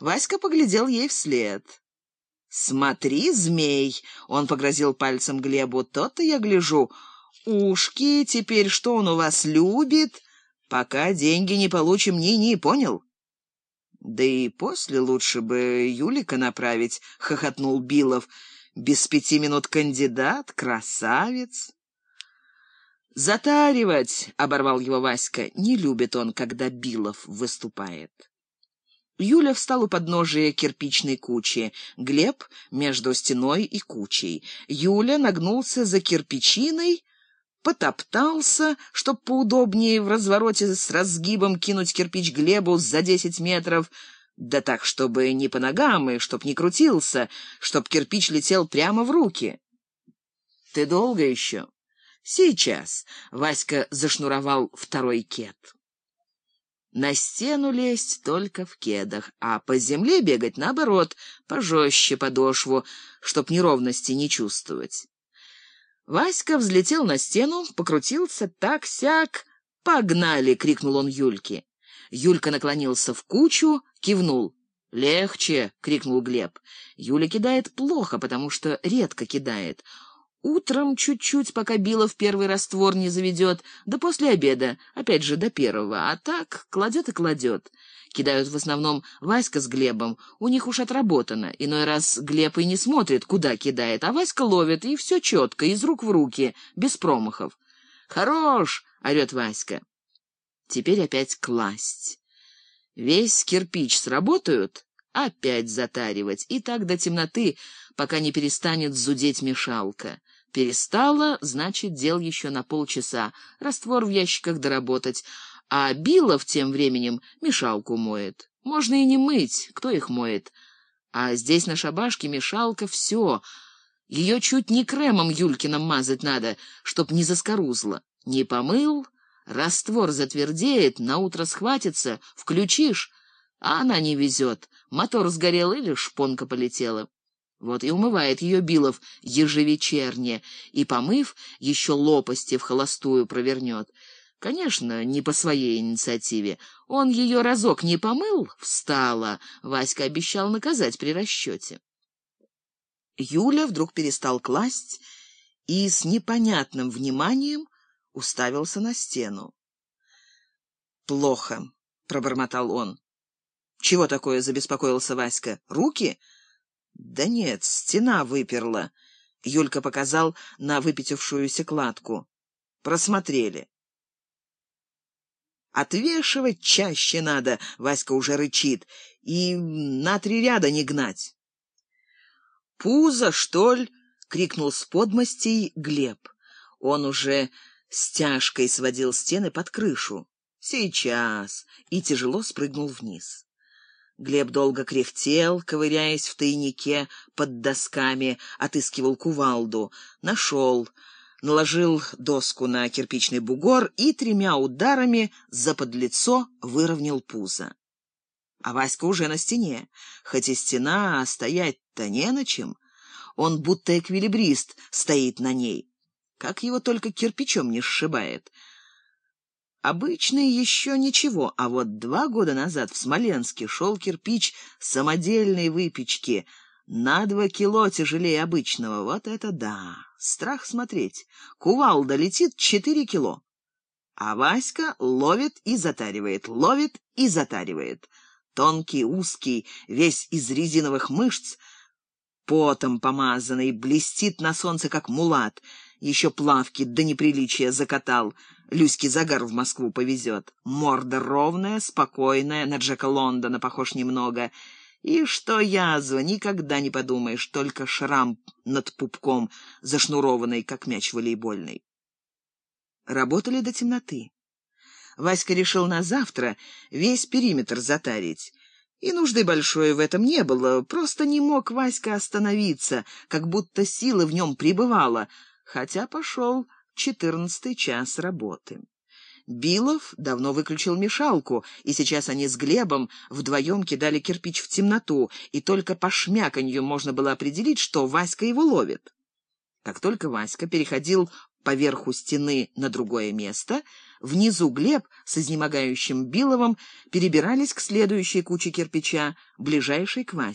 Васька поглядел ей вслед. «Смотри, змей!» — он погрозил пальцем Глебу. «То-то я гляжу. Ушки, теперь что он у вас любит? Пока деньги не получим, ни-ни, понял?» «Да и после лучше бы Юлика направить», — хохотнул Билов. «Без пяти минут кандидат, красавец». «Затаривать!» — оборвал его Васька. Не любит он, когда Билов выступает. Юля встал у подножия кирпичной кучи, Глеб — между стеной и кучей. Юля нагнулся за кирпичиной, потоптался, чтоб поудобнее в развороте с разгибом кинуть кирпич Глебу за десять метров, да так, чтобы не по ногам и чтоб не крутился, чтоб кирпич летел прямо в руки. «Ты долго еще?» «Сейчас», — Васька зашнуровал второй кет. На стену лезть только в кедах, а по земле бегать, наоборот, пожестче подошву, чтоб неровности не чувствовать. Васька взлетел на стену, покрутился так-сяк. «Погнали!» — крикнул он Юльке. Юлька наклонился в кучу, кивнул. «Легче!» — крикнул Глеб. Юля кидает плохо, потому что редко кидает. Утром чуть-чуть, пока Билов первый раствор не заведет, да после обеда, опять же, до первого, а так кладет и кладет. Кидают в основном Васька с Глебом, у них уж отработано. Иной раз Глеб и не смотрит, куда кидает, а Васька ловит, и все четко, из рук в руки, без промахов. «Хорош!» — орет Васька. Теперь опять класть. Весь кирпич сработают, опять затаривать, и так до темноты, пока не перестанет зудеть мешалка. Перестала, значит, дел еще на полчаса, раствор в ящиках доработать, а Билов тем временем мешалку моет. Можно и не мыть, кто их моет. А здесь на шабашке мешалка все. Ее чуть не кремом Юлькиным мазать надо, чтоб не заскорузло. Не помыл, раствор затвердеет, наутро схватится, включишь, а она не везет. Мотор сгорел или шпонка полетела. Вот и умывает ее Билов ежевечерне, и, помыв, еще лопасти в холостую провернет. Конечно, не по своей инициативе. Он ее разок не помыл, встала. Васька обещал наказать при расчете. Юля вдруг перестал класть и с непонятным вниманием уставился на стену. «Плохо», — пробормотал он. «Чего такое?» — забеспокоился Васька. «Руки?» «Да нет, стена выперла». Юлька показал на выпятившуюся кладку. «Просмотрели». «Отвешивать чаще надо», — Васька уже рычит, — «и на три ряда не гнать». «Пузо, что ли?» — крикнул с подмостей Глеб. Он уже стяжкой сводил стены под крышу. «Сейчас!» — и тяжело спрыгнул вниз. Глеб долго кряхтел, ковыряясь в тайнике под досками, отыскивал кувалду. Нашел, наложил доску на кирпичный бугор и тремя ударами за подлицо выровнял пузо. А Васька уже на стене. Хоть и стена, а стоять-то не на чем. Он будто эквилибрист стоит на ней. Как его только кирпичом не сшибает — Обычный еще ничего, а вот два года назад в Смоленске шел кирпич самодельной выпечки, на два кило тяжелее обычного. Вот это да! Страх смотреть. Кувалда летит четыре кило. А Васька ловит и затаривает, ловит и затаривает. Тонкий, узкий, весь из резиновых мышц, потом помазанный, блестит на солнце, как мулат — еще плавки до неприличия закатал. Люське загар в Москву повезет. Морда ровная, спокойная, на Джека Лондона похож немного. И что язва, никогда не подумаешь, только шрам над пупком, зашнурованный, как мяч волейбольный. Работали до темноты. Васька решил на завтра весь периметр затарить. И нужды большой в этом не было, просто не мог Васька остановиться, как будто сила в нем пребывала — хотя пошел четырнадцатый час работы. Билов давно выключил мешалку, и сейчас они с Глебом вдвоем кидали кирпич в темноту, и только по шмяканью можно было определить, что Васька его ловит. Как только Васька переходил поверху стены на другое место, Внизу Глеб с изнемогающим Биловым перебирались к следующей куче кирпича, ближайшей к Васе.